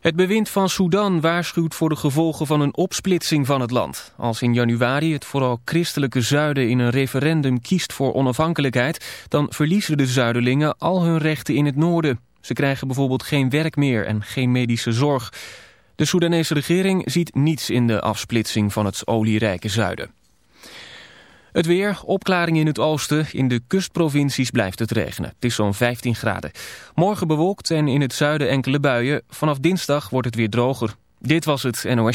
Het bewind van Sudan waarschuwt voor de gevolgen van een opsplitsing van het land. Als in januari het vooral christelijke zuiden in een referendum kiest voor onafhankelijkheid... dan verliezen de zuidelingen al hun rechten in het noorden. Ze krijgen bijvoorbeeld geen werk meer en geen medische zorg. De Soedanese regering ziet niets in de afsplitsing van het olierijke zuiden. Het weer, opklaring in het oosten. In de kustprovincies blijft het regenen. Het is zo'n 15 graden. Morgen bewolkt en in het zuiden enkele buien. Vanaf dinsdag wordt het weer droger. Dit was het NOS.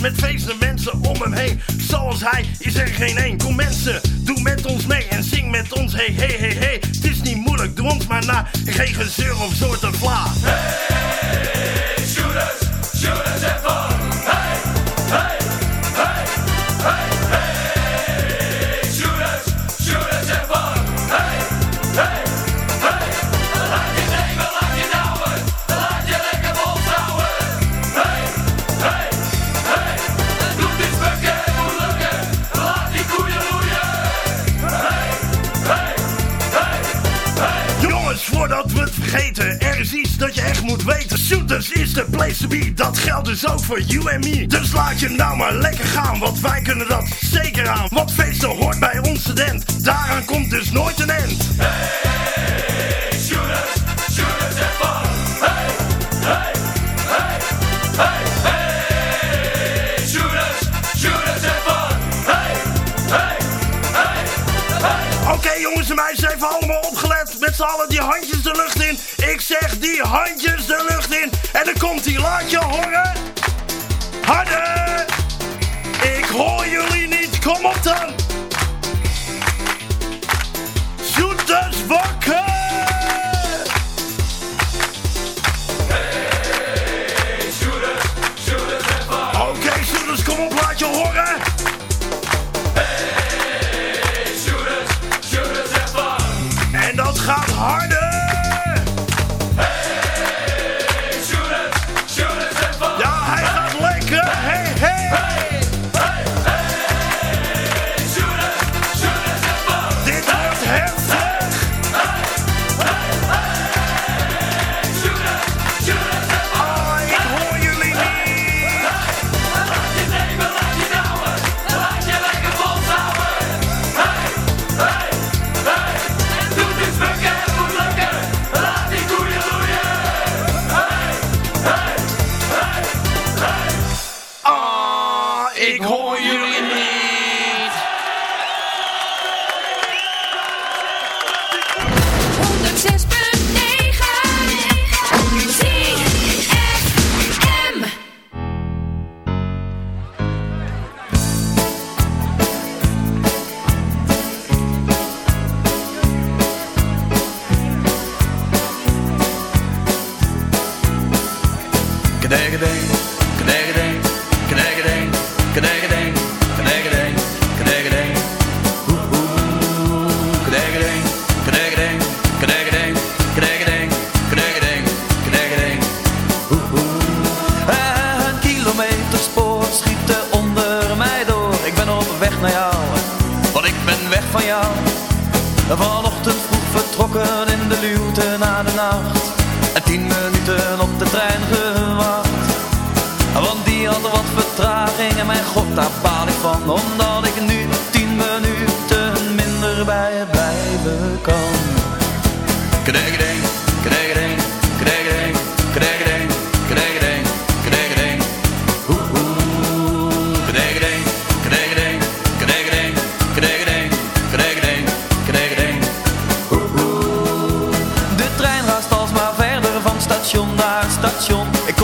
Met feestende mensen om hem heen, zoals hij is er geen één. Kom mensen, doe met ons mee en zing met ons, hey, hey, hey, hey. Het is niet moeilijk, doe maar na, geen gezeur of soorten vla. Hey, shooters, shooters De place to be, dat geldt dus ook voor you en me. Dus laat je nou maar lekker gaan, want wij kunnen dat zeker aan. Want feesten hoort bij ons student, daaraan komt dus nooit een end. Hey, shooters, shooters en fun. Hey, hey, hey, hey, hey. Shooters, shooters hey, hey, hey. Oké jongens en meisjes, even allemaal opgelet. Met z'n allen die handjes de lucht in. Ik zeg die handjes de lucht in. En dan komt hij, laat je horen. Harder!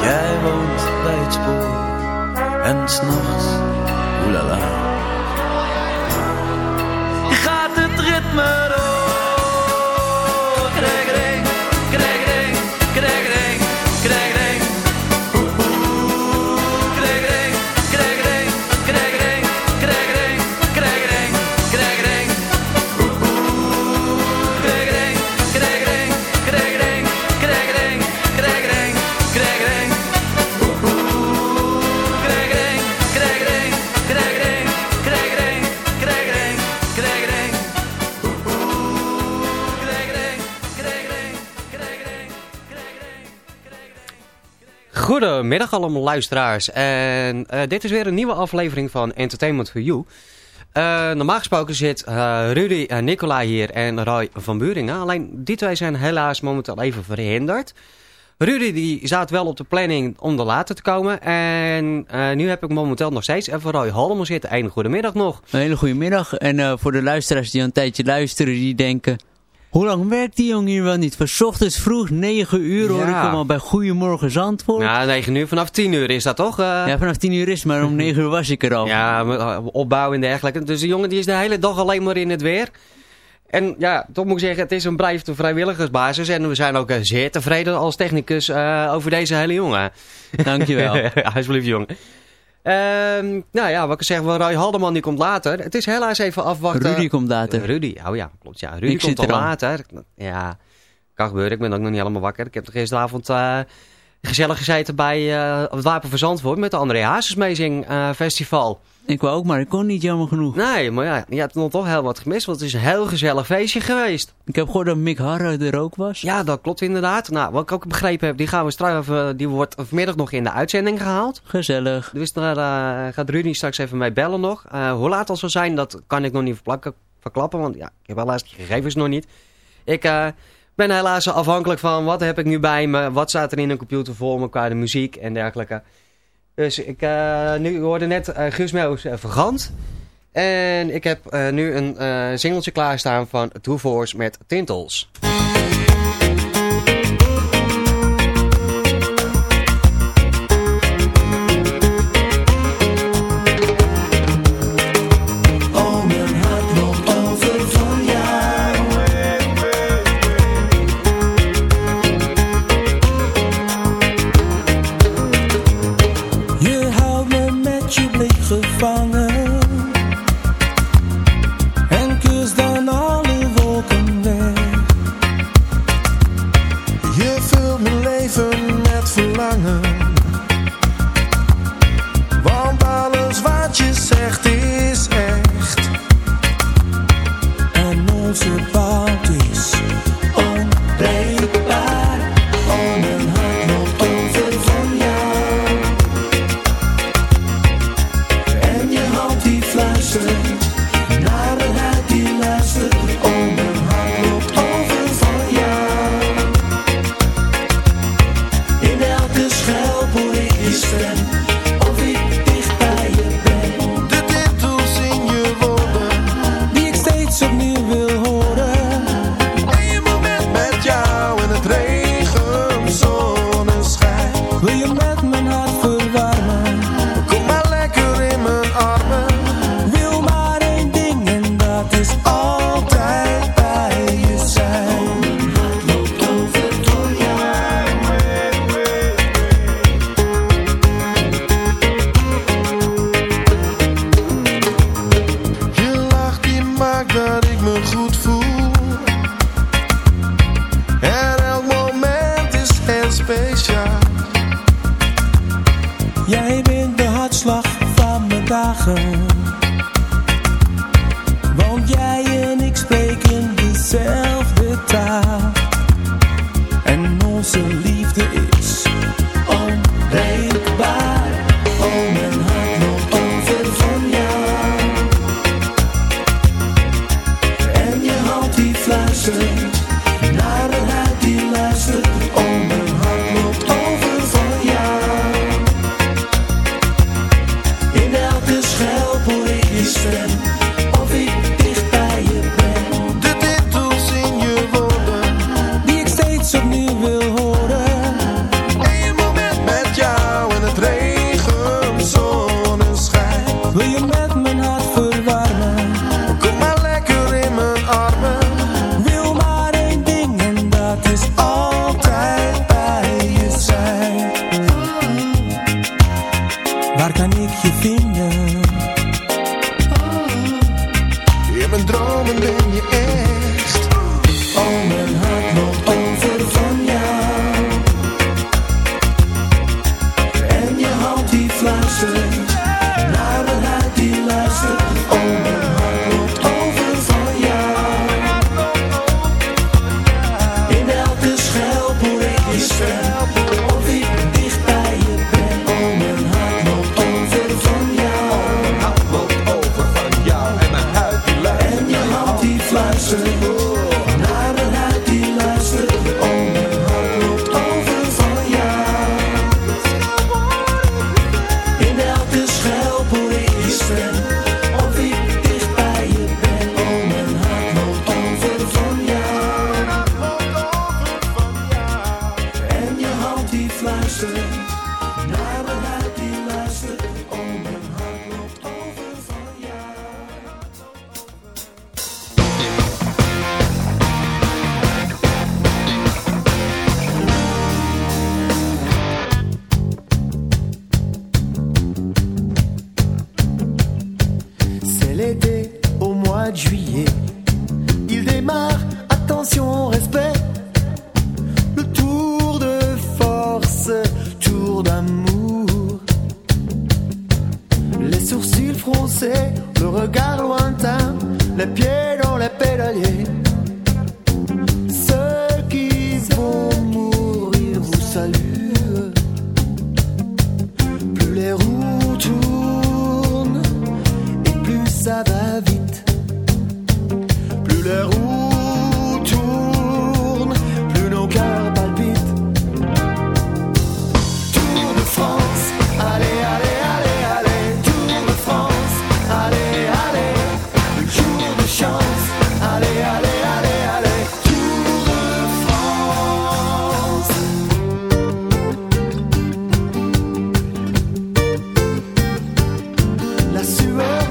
jij woont bij het spoor. En s'nachts, oelala Goedemiddag allemaal luisteraars. En eh, dit is weer een nieuwe aflevering van Entertainment for You. Eh, normaal gesproken zit eh, Rudy en Nicola hier en Roy van Buringen. Alleen die twee zijn helaas momenteel even verhinderd. Rudy die zat wel op de planning om er later te komen. En nu heb ik momenteel nog steeds even Roy Halmo zitten. Een goedemiddag nog. Een hele goede middag. En voor de luisteraars die een tijdje luisteren, die denken... Hoe lang werkt die jongen hier wel niet? Van ochtends vroeg, 9 uur hoor Ja. ik hem al bij Goedemorgen Zandvoort. Ja. Ja, 9 uur vanaf 10 uur is dat toch? Eh, vanaf 10 uur is maar om 9 uur was ik er al. Ja, uh, opbouw en dergelijke. Dus de jongen die is de hele dag alleen maar in het weer. En ja, toch moet ik zeggen, het is een blijft vrijwilligersbasis. En we zijn ook eh, zeer tevreden als technicus eh, over deze hele jongen. Dankjewel. ja, alsjeblieft jongen. Ehm, nou ja, wat ik zeg, Roy Haldeman die komt later. Het is helaas even afwachten. Rudy komt later. Rudy, oh ja, klopt. Ja, Rudy komt al later. Ja, kan gebeuren. Ik ben ook nog niet helemaal wakker. Ik heb gisteravond uh, eh, gezellig gezeten bij eh, het Wapen van Zandvoort met de André Hazes eh, Festival. Ik wou ook, maar ik kon niet jammer genoeg. Nee, maar ja, je hebt nog toch heel wat gemist, want het is een heel gezellig feestje geweest. Ik heb gehoord dat Mick Harre er ook was. Ja, dat klopt inderdaad. Nou, wat ik ook begrepen heb, die gaan we straks even, die wordt vanmiddag nog in de uitzending gehaald. Gezellig. Dus daar eh, gaat Rudy straks even mee bellen nog. Eh, hoe laat dat zal zijn, dat kan ik nog niet verplakken, verklappen, want ja, ik heb helaas die gegevens nog niet. Ik... Eh, ben helaas afhankelijk van wat heb ik nu bij me, wat staat er in een computer voor me qua de muziek en dergelijke. Dus ik, eh, nu, hoorde net uh, Guus Meeuws eh, Vergant. En ik heb nu een singeltje klaarstaan van Two Force met Tintels.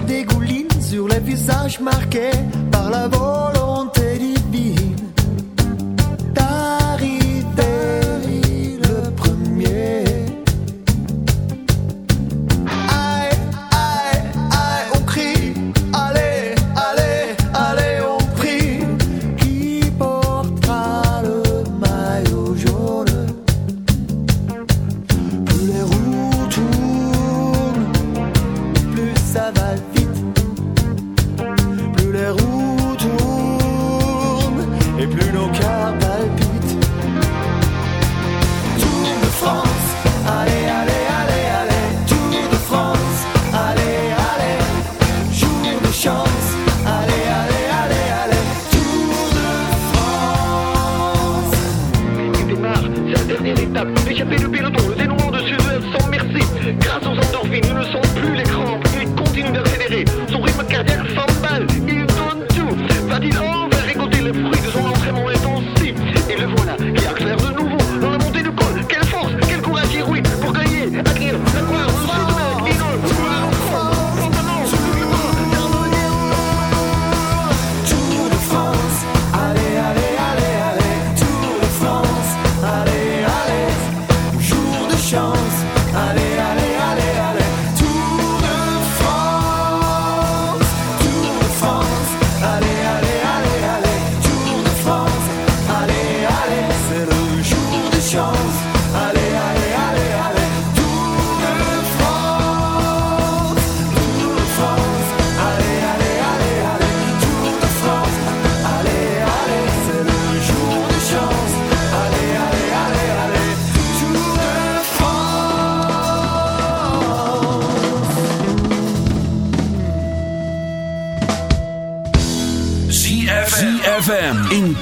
dégouline sur les visages marqués par la volonté.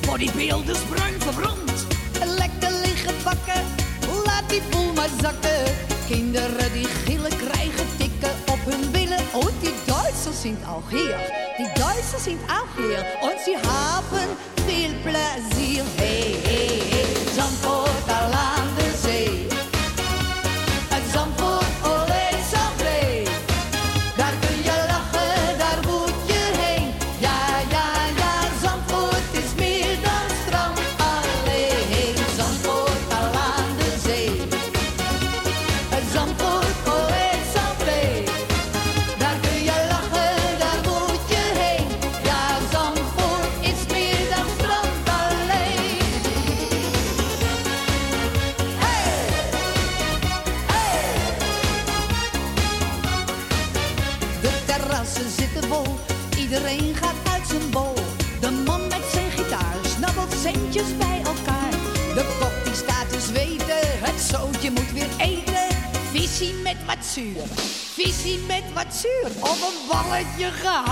voor die bruin verbrand. Lekker liggen bakken, laat die poel maar zakken. Kinderen die gillen krijgen tikken op hun billen. Oh, die Duitsers zijn ook hier, die Duitsers zijn ook hier. En ze hebben veel plezier. Hey, hey, hey, Zandvoort. Een balletje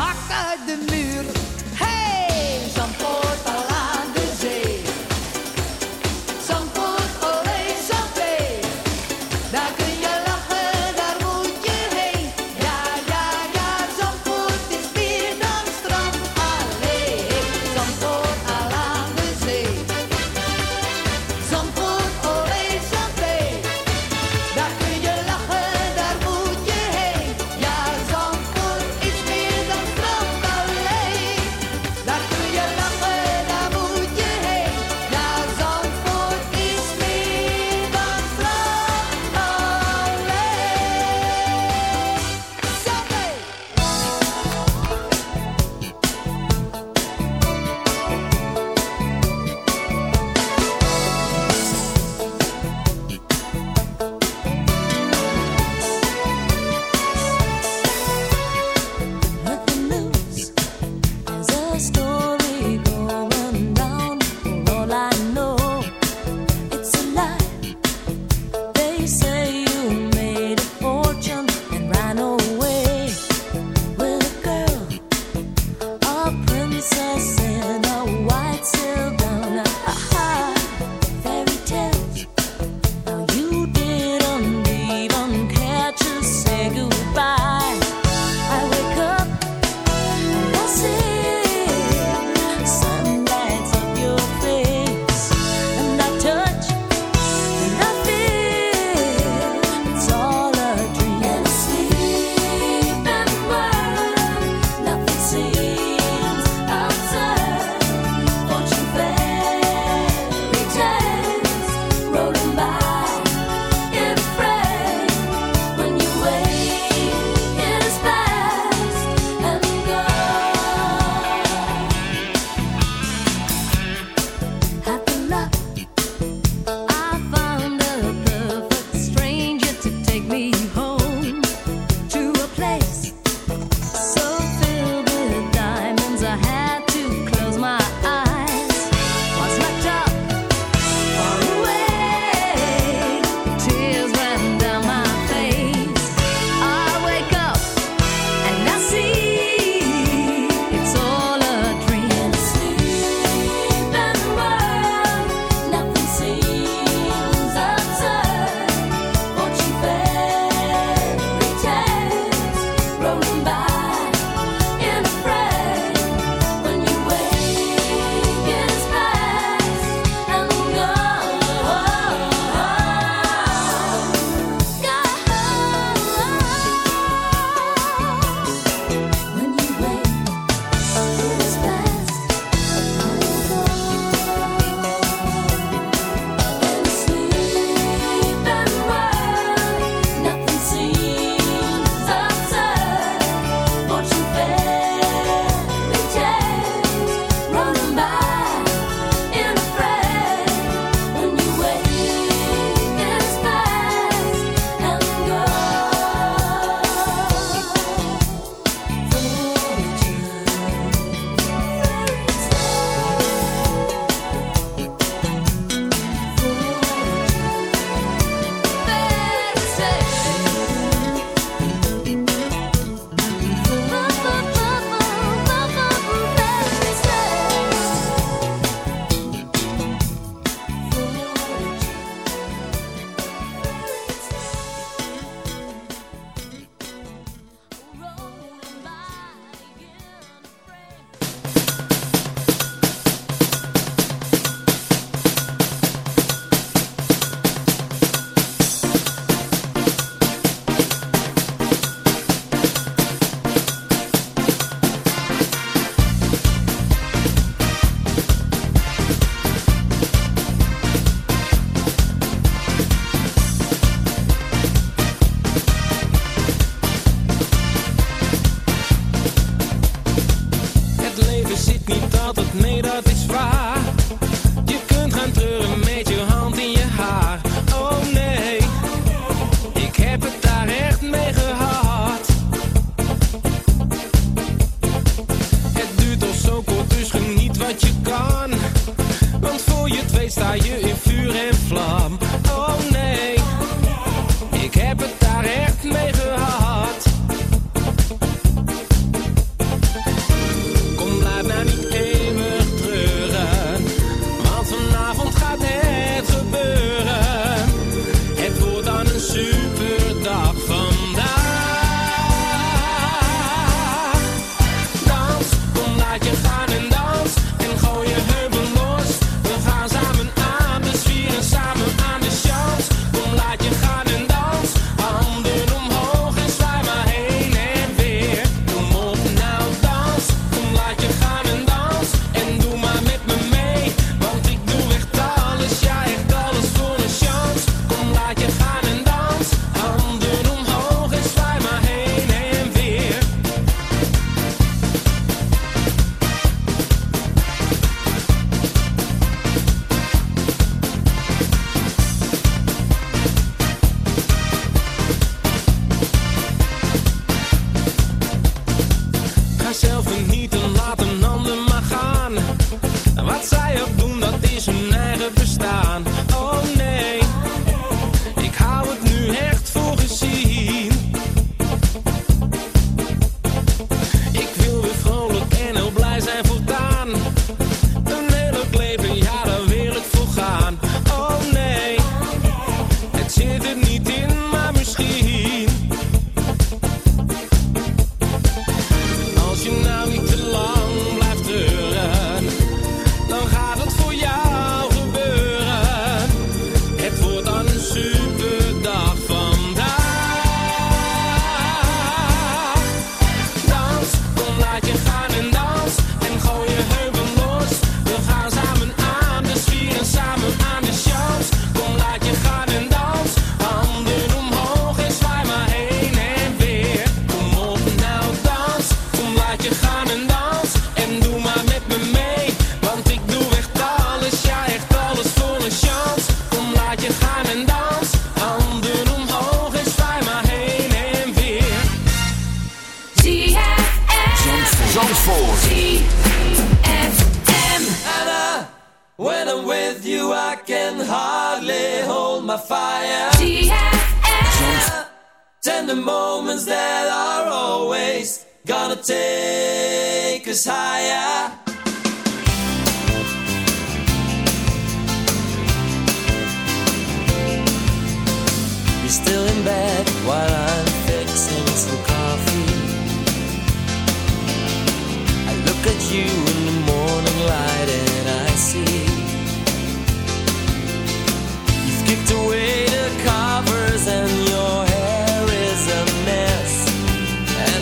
zij of doen, dat is hun eigen bestaan. Oh,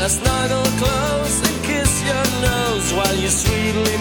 I snuggle close and kiss your nose while you sweetly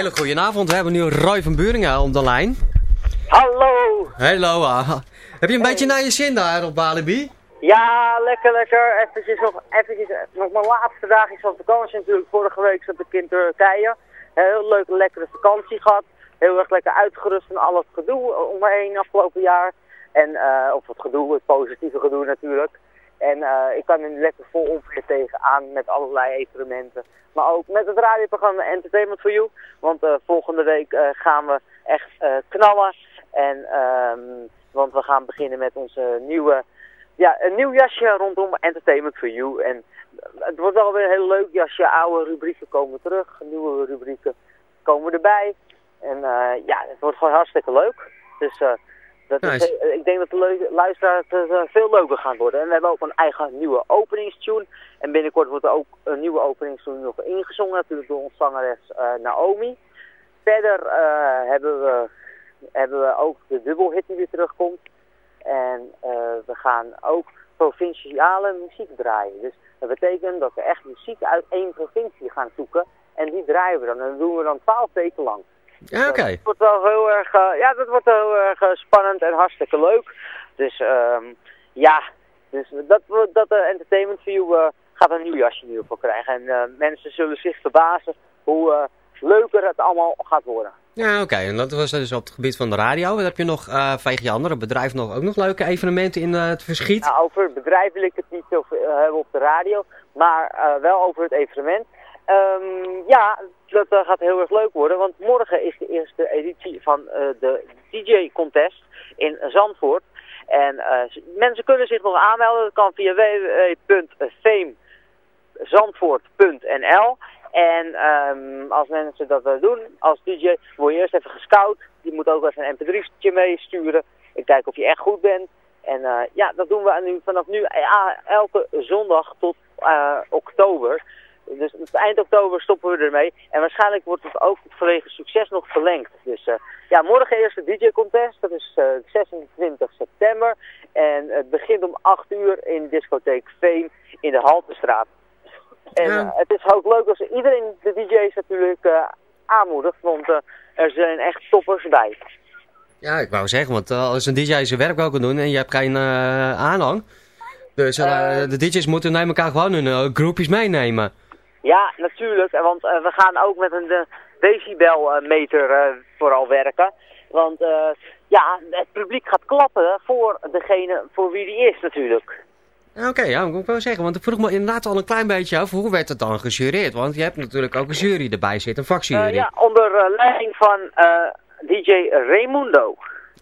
hele goede avond. We hebben nu Roy van Buringen op de lijn. Hallo! Hallo. ah. Heb je een beetje naar je zin daar op Walibi? Ja, lekker, lekker. Eventjes nog, eventjes, nog mijn laatste dagjes van vakantie natuurlijk. Vorige week zat ik in Turkije. Heel leuke, lekkere vakantie gehad. Heel erg lekker uitgerust van al het gedoe om me heen afgelopen jaar. En, eh of het gedoe, het positieve gedoe natuurlijk. En eh, ik kan er lekker vol ongeveer tegenaan met allerlei evenementen. Maar ook met het radioprogramma Entertainment for You. Want eh, volgende week eh, gaan we echt knallen. En, ehm, want we gaan beginnen met onze nieuwe, ja, een nieuw jasje rondom Entertainment for You. En het wordt wel weer een heel leuk jasje. Oude rubrieken komen terug, nieuwe rubrieken komen erbij. En ja, het wordt gewoon hartstikke leuk. Dus dat is, Nice. eh, ik denk dat de luisteraars eh, veel leuker gaan worden. En we hebben ook een eigen nieuwe openingstune. En binnenkort wordt er ook een nieuwe openingstune nog ingezongen. Natuurlijk door onze zangeres eh, Naomi. Verder hebben, we, hebben we ook de dubbelhit die weer terugkomt. En we gaan ook provinciale muziek draaien. Dus dat betekent dat we echt muziek uit één provincie gaan zoeken. En die draaien we dan. En dat doen we dan twaalf weken lang. Ja, oké. Dat wordt wel heel erg, eh, ja, dat wordt heel erg eh, spannend en hartstikke leuk. Dus ehm, ja, dus dat, dat eh, Entertainment View gaat een nieuw jasje ieder geval krijgen. En mensen zullen zich verbazen hoe leuker het allemaal gaat worden. Ja, oké. En dat was dus op het gebied van de radio. Wat heb je nog, eh vanwege je andere bedrijf, nog, ook nog leuke evenementen in het verschiet? Nou, over het bedrijf wil ik het niet zo eh, hebben op de radio, maar wel over het evenement. Ehm, ja, dat gaat heel erg leuk worden, want morgen is de eerste editie van eh, de DJ-contest in Zandvoort. En eh, mensen kunnen zich nog aanmelden, dat kan via www.famezandvoort.nl. En ehm, als mensen dat willen doen, als DJ, word je eerst even gescout. Je moet ook even een mp3'tje meesturen. Ik kijk of je echt goed bent. En eh, ja, dat doen we nu, vanaf nu elke zondag tot oktober. Dus eind oktober stoppen we ermee. En waarschijnlijk wordt het ook vanwege succes nog verlengd. Dus eh, ja, morgen eerst de DJ-contest. Dat is eh, 26 september. En het begint om 8 uur in discotheek Fame in de Haltestraat. En eh, het is ook leuk als iedereen de DJ's natuurlijk eh, aanmoedigt. Want eh, er zijn echt toppers bij. Ja, ik wou zeggen, want eh, als een DJ zijn werk wel kan doen en je hebt geen eh, aanhang. Dus eh, de DJ's moeten naar elkaar gewoon hun eh, groepjes meenemen. Ja, natuurlijk. Want eh, we gaan ook met een uh, decibelmeter eh, vooral werken. Want eh, ja, het publiek gaat klappen voor degene voor wie die is natuurlijk. Oké, ja, moet ik wel zeggen. Want ik vroeg me inderdaad al een klein beetje af, hoe werd het dan gejureerd? Want je hebt natuurlijk ook een jury erbij zitten, een vakjury. Eh, ja, onder eh, leiding van eh, DJ Raimundo.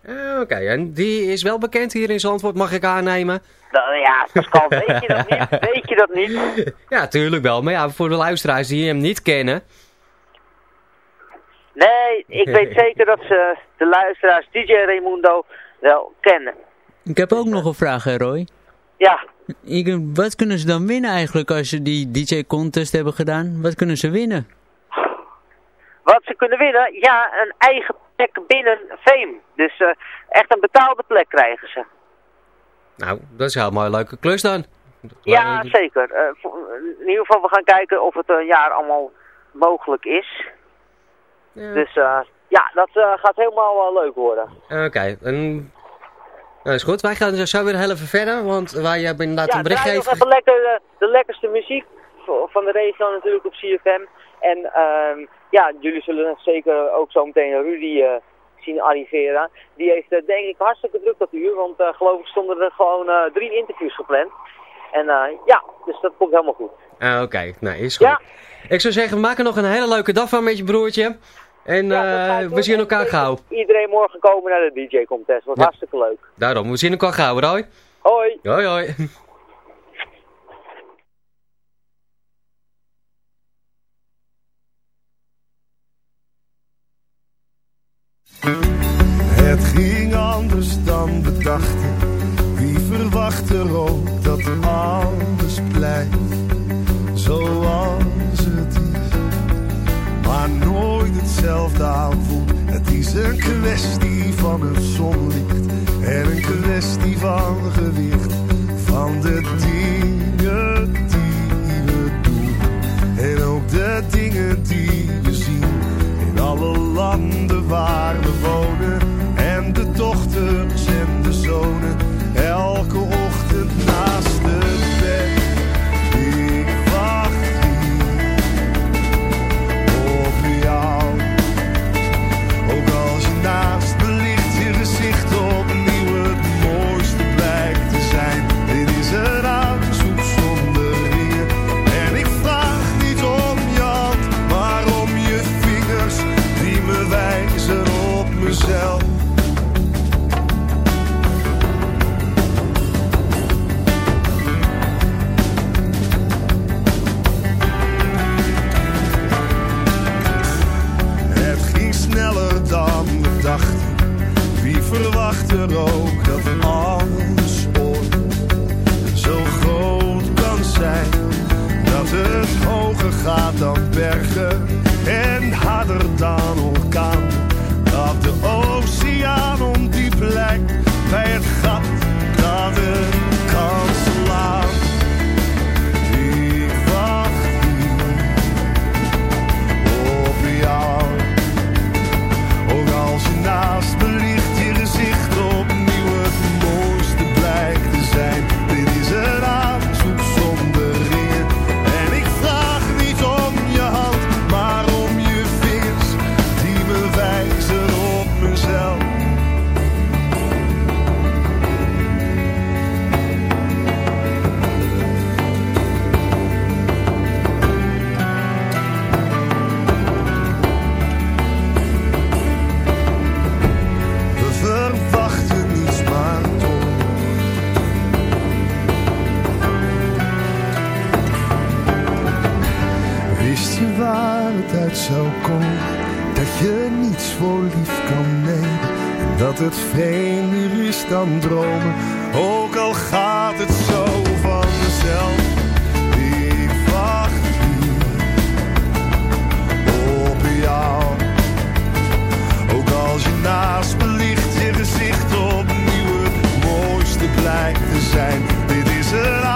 Ah, Oké, en die is wel bekend hier in Zandvoort, mag ik aannemen? Nou ja, Pascal, weet je dat niet? Weet je dat niet? Ja, tuurlijk wel. Maar ja, voor de luisteraars die hem niet kennen... Nee, ik weet zeker dat ze de luisteraars DJ Raimundo wel kennen. Ik heb ook nog een vraag, hè, Roy. Ja, Ik, wat kunnen ze dan winnen eigenlijk als ze die DJ-contest hebben gedaan? Wat kunnen ze winnen? wat ze kunnen winnen? Ja, een eigen plek binnen Fame. Dus eh, echt een betaalde plek krijgen ze. Nou, dat is een helemaal een leuke klus dan. Ja, zeker. Eh, in ieder geval, we gaan kijken of het een jaar allemaal mogelijk is. Dus eh, ja, dat eh, gaat helemaal eh, leuk worden. Oké, en... Nou, is goed. Wij gaan dus zo weer heel even verder, want wij hebben inderdaad Ja, een bericht gegeven. even lekker de, lekkerste muziek van de regio natuurlijk op CFM. En ehm, ja, jullie zullen zeker ook zo meteen Rudy eh, zien arriveren. Die heeft eh, denk ik hartstikke druk dat uur, want eh, geloof ik stonden er gewoon drie interviews gepland. En ja, dus dat komt helemaal goed. Ah, Oké, nou is goed. Ja. Ik zou zeggen, we maken er nog een hele leuke dag van met je broertje. En we zien elkaar gauw. Iedereen morgen komen naar de DJ-contest, wordt Ja. hartstikke leuk. Daarom, we zien elkaar gauw, Roy. Hoi! Hoi, hoi. Het ging anders dan we dachten. Wie verwacht er ook dat alles blijft zoals het is. Maar nooit hetzelfde aanvoelt. Het is een kwestie van het zonlicht en een kwestie van gewicht. Van de dingen die we doen en ook de dingen die we alle landen waar we wonen. En de dochters en de zonen. Elke ochtend naast het het vreemder is dan dromen, ook al gaat het zo vanzelf. Ik wacht hier op jou, ook als je naast me ligt, je gezicht opnieuw het mooiste blijkt te zijn. Dit is het.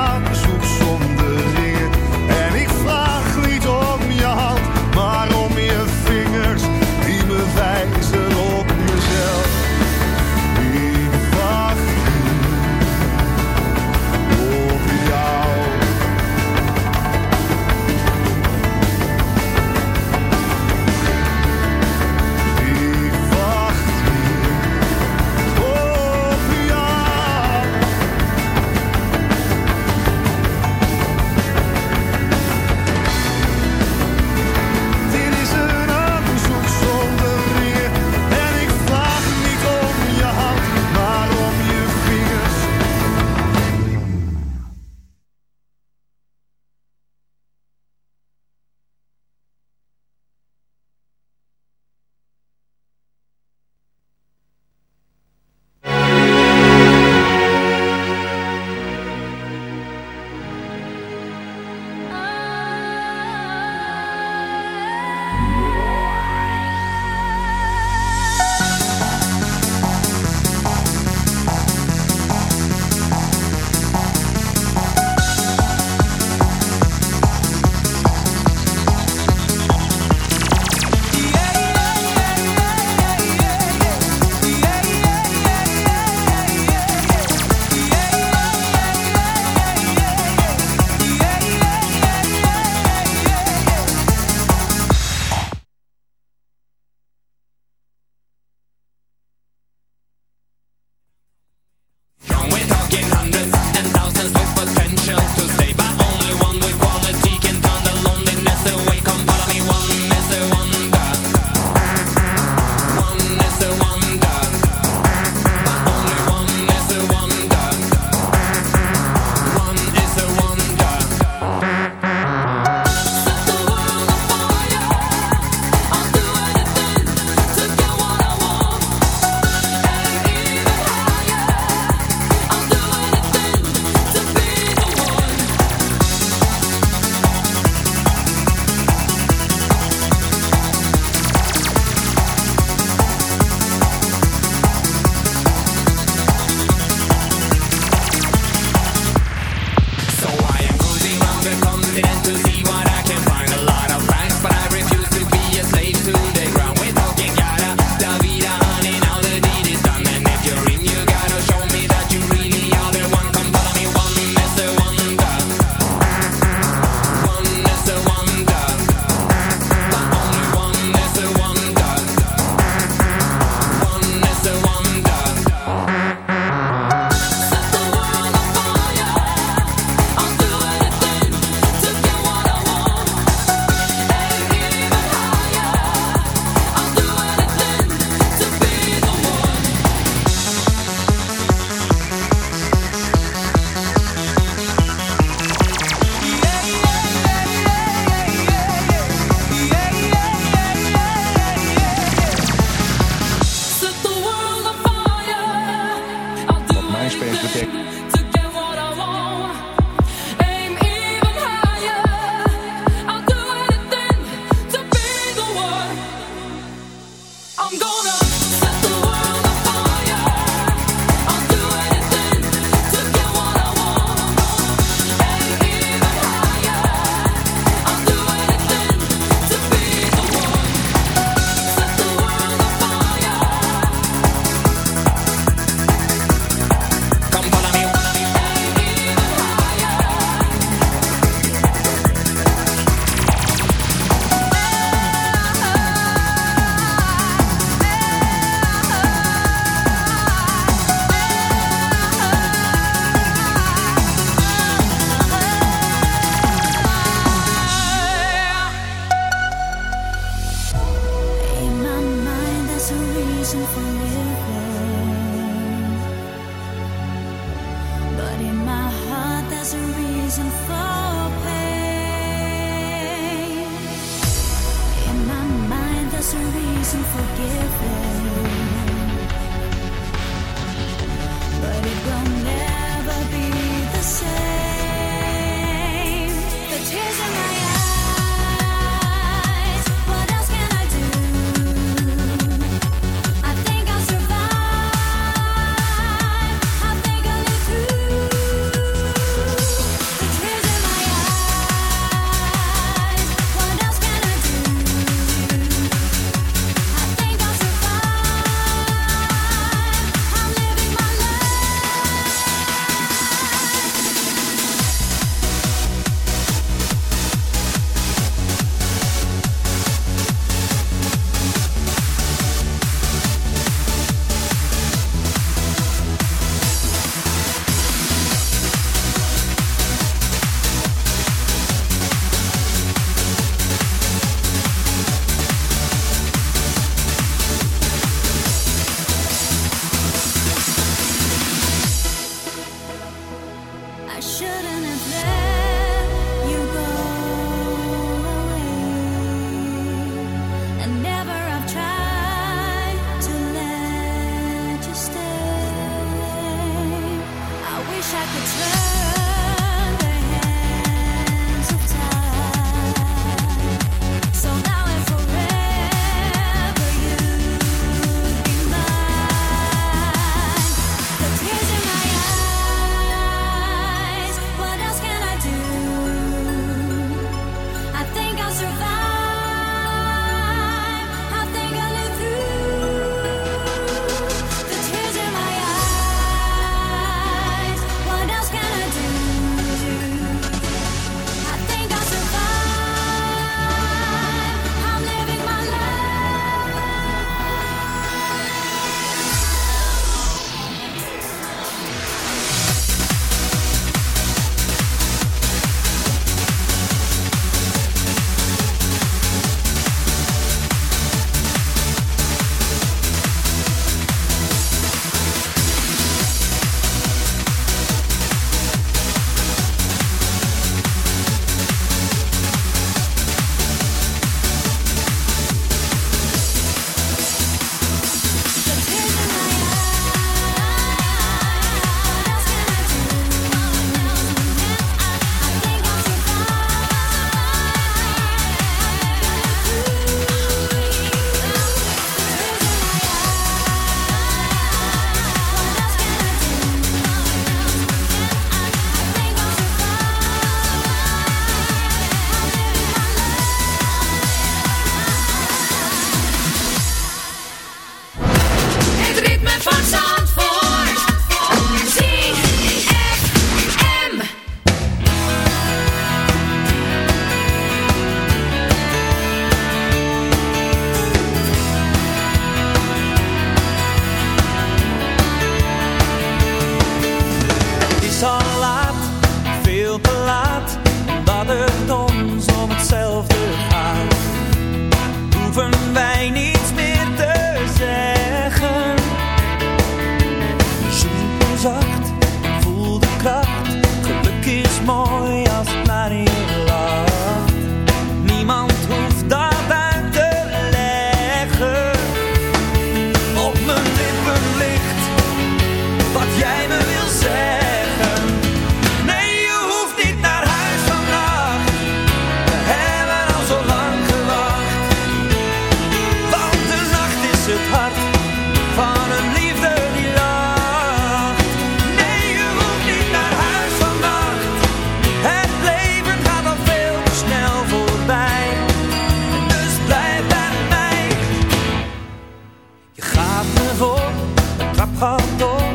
slaat me voor, de trap gaat door,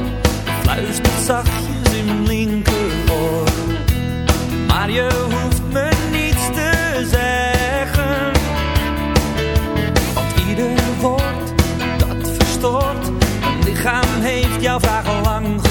fluistert zachtjes in mijn linkeroor. Maar je hoeft me niets te zeggen, want ieder woord dat verstoort, mijn lichaam heeft jouw vraag al lang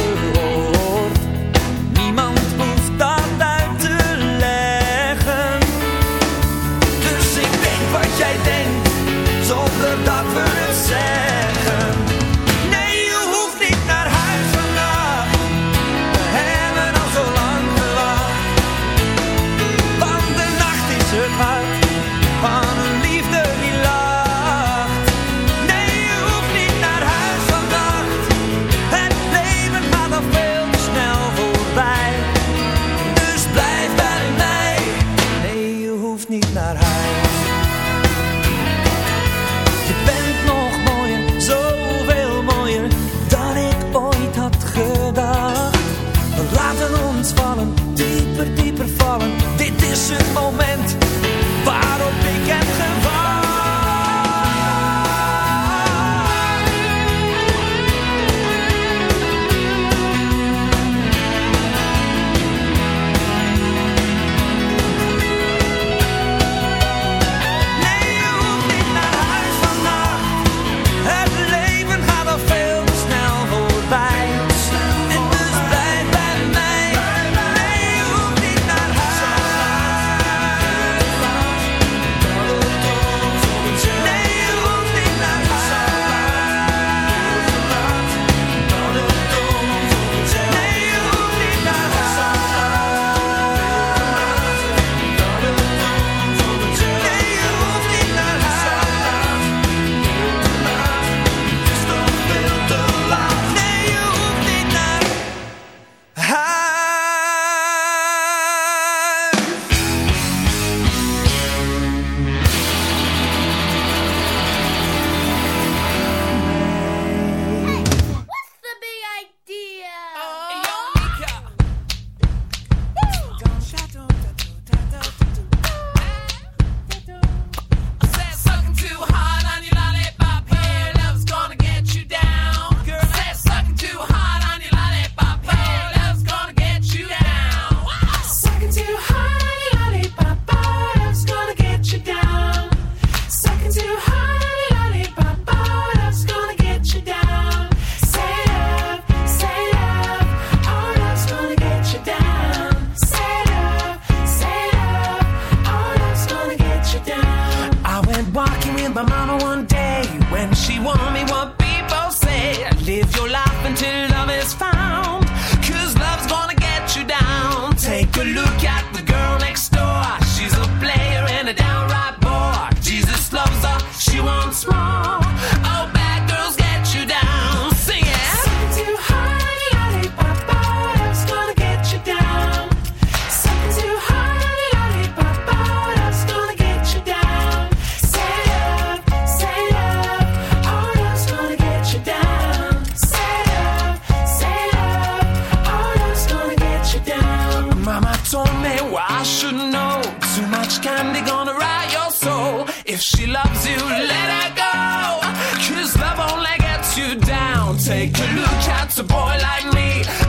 If she loves you, let her go. Cause love only gets you down. Take a look at a boy like me.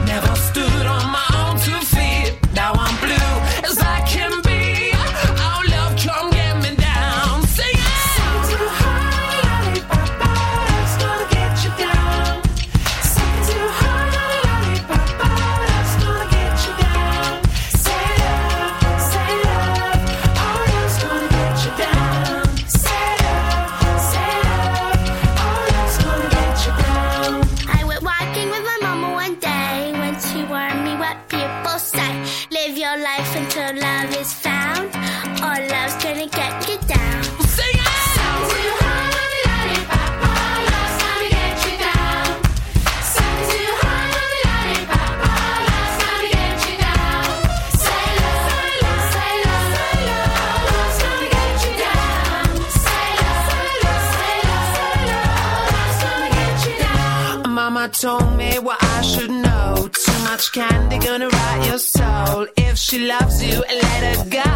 told me what I should know. Too much candy, gonna rot your soul. If she loves you, let her go.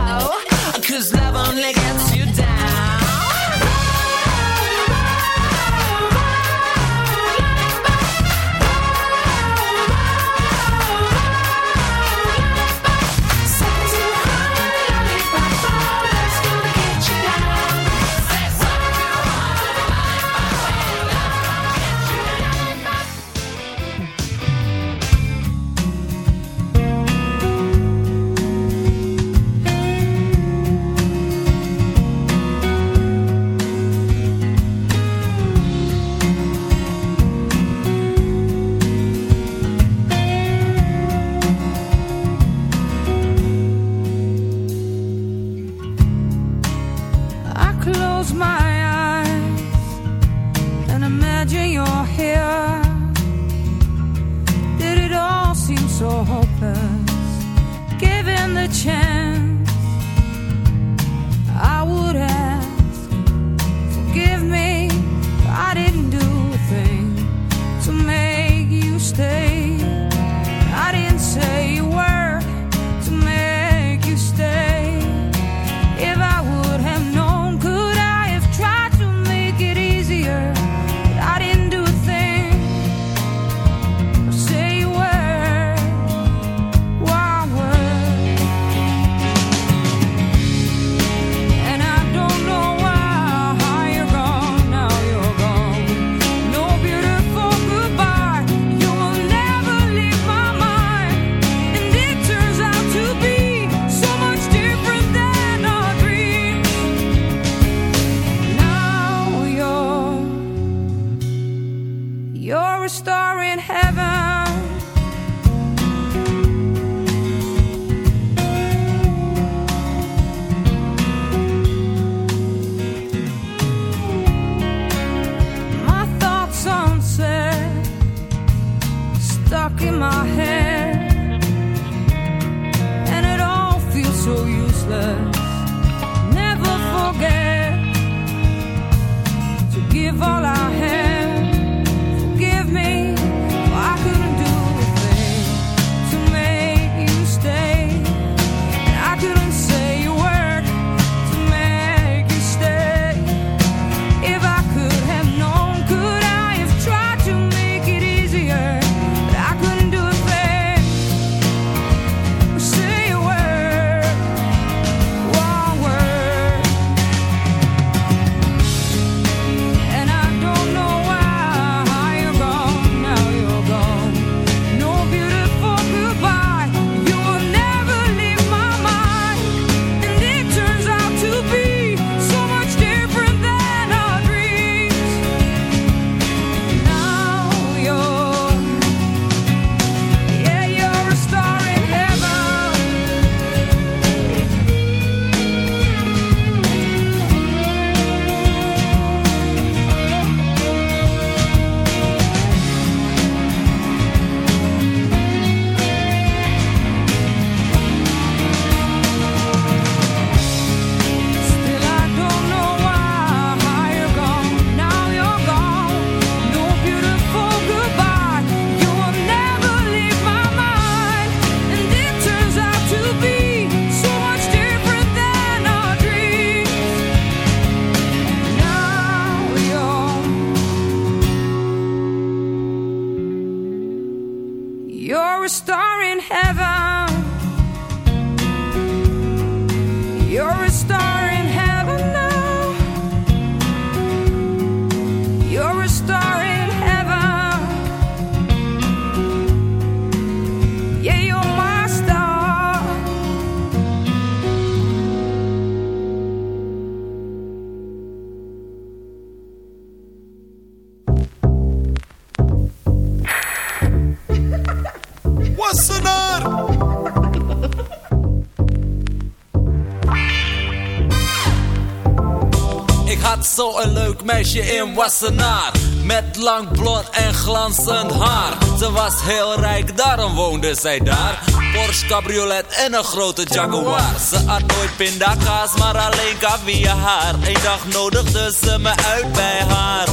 Een leuk meisje in Wassenaar. Met lang blond en glanzend haar. Ze was heel rijk, daarom woonde zij daar. Porsche cabriolet en een grote Jaguar. Ze had nooit pindakaas, maar alleen caviar. Eén dag nodigde ze me uit bij haar.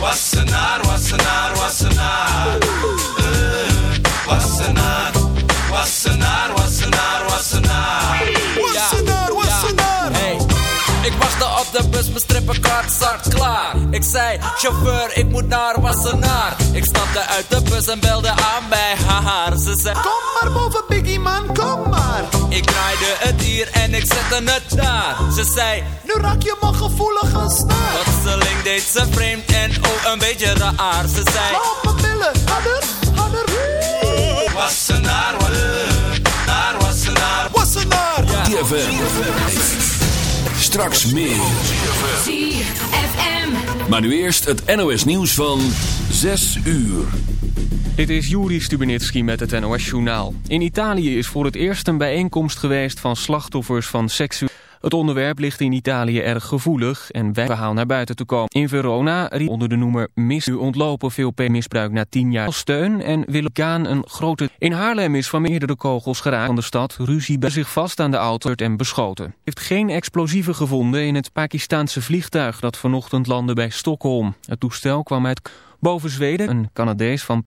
Wassenaar, Wassenaar, Wassenaar. Eh, Wassenaar, Wassenaar, Wassenaar, Wassenaar. Wassenaar, Wassenaar. Hey, ik wachtte op de bus, mijn strippenkaart zat klaar. Ik zei, chauffeur, ik moet naar Wassenaar. Ik stapte uit de bus en belde aan bij haar. Ze zei, Kom maar boven, Biggie man, kom maar. ik draaide het hier en ik zette het daar. Ze zei, Nu raak je mijn gevoelige snaar. plotseling deed ze vreemd en ook een beetje raar. Ze zei, Sla op mijn billen, hadder, hadder. Wassenaar, Wassenaar, Wassenaar, Wassenaar. ZFM. Straks meer. ZFM. Maar nu eerst het NOS nieuws van 6 uur. Dit is Juri Stubenitski met het NOS-journaal. In Italië is voor het eerst een bijeenkomst geweest van slachtoffers van seksueel... Het onderwerp ligt in Italië erg gevoelig en wij verhaal naar buiten te komen. In Verona riep onder de noemer Mis... U ontlopen veel misbruik na tien jaar steun en willen Kaan een grote... In Haarlem is van meerdere kogels geraakt van de stad. Ruzie bij zich vast aan de auto en beschoten. heeft geen explosieven gevonden in het Pakistaanse vliegtuig... dat vanochtend landde bij Stockholm. Het toestel kwam uit boven Zweden. Een Canadees van